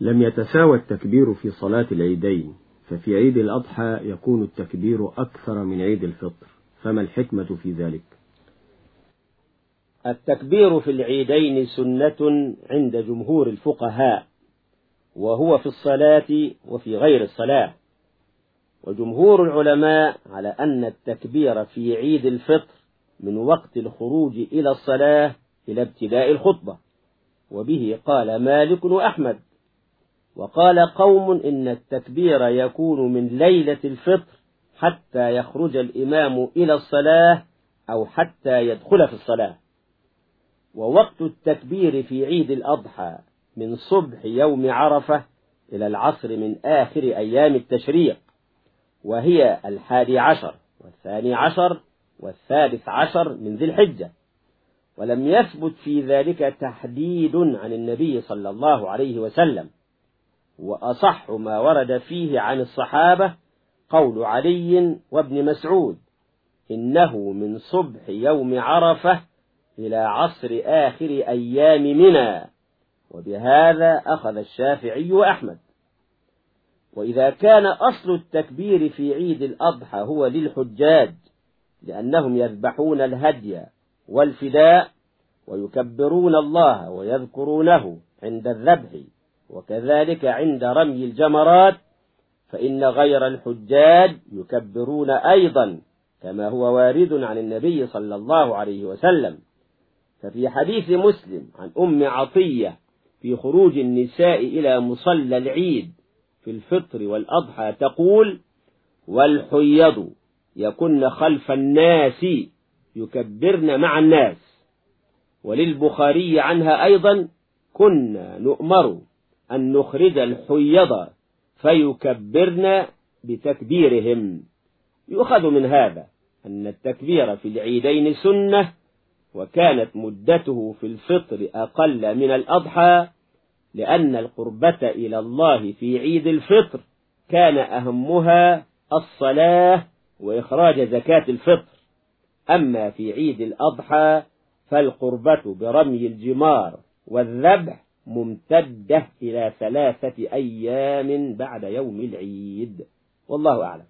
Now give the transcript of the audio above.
لم يتساوى التكبير في صلاة العيدين ففي عيد الأضحى يكون التكبير أكثر من عيد الفطر فما الحكمة في ذلك؟ التكبير في العيدين سنة عند جمهور الفقهاء وهو في الصلاة وفي غير الصلاة. وجمهور العلماء على أن التكبير في عيد الفطر من وقت الخروج إلى الصلاة إلى ابتداء الخطبة وبه قال مالك وأحمد. وقال قوم إن التكبير يكون من ليلة الفطر حتى يخرج الإمام إلى الصلاة أو حتى يدخل في الصلاة. ووقت التكبير في عيد الأضحى من صبح يوم عرفة إلى العصر من آخر أيام التشريق وهي الحادي عشر والثاني عشر والثالث عشر من ذي الحجة. ولم يثبت في ذلك تحديد عن النبي صلى الله عليه وسلم. وأصح ما ورد فيه عن الصحابة قول علي وابن مسعود إنه من صبح يوم عرفة إلى عصر آخر أيام منى وبهذا أخذ الشافعي وأحمد. وإذا كان أصل التكبير في عيد الأضحى هو للحجاج لأنهم يذبحون الهدي والفداء ويكبرون الله ويذكرونه عند الذبح. وكذلك عند رمي الجمرات فإن غير الحجاج يكبرون أيضا كما هو وارد عن النبي صلى الله عليه وسلم. ففي حديث مسلم عن أم عطية في خروج النساء إلى مصلى العيد في الفطر والأضحى تقول والحيض يكن خلف الناس يكبرن مع الناس. وللبخاري عنها أيضا كنا نؤمر أن نخرج الحيض فيكبرن بتكبيرهم. يؤخذ من هذا أن التكبير في العيدين سنة وكانت مدته في الفطر أقل من الأضحى لأن القربة إلى الله في عيد الفطر كان أهمها الصلاة وإخراج زكاة الفطر. أما في عيد الأضحى فالقربة برمي الجمار والذبح ممتدة إلى ثلاثة أيام بعد يوم العيد. والله أعلم.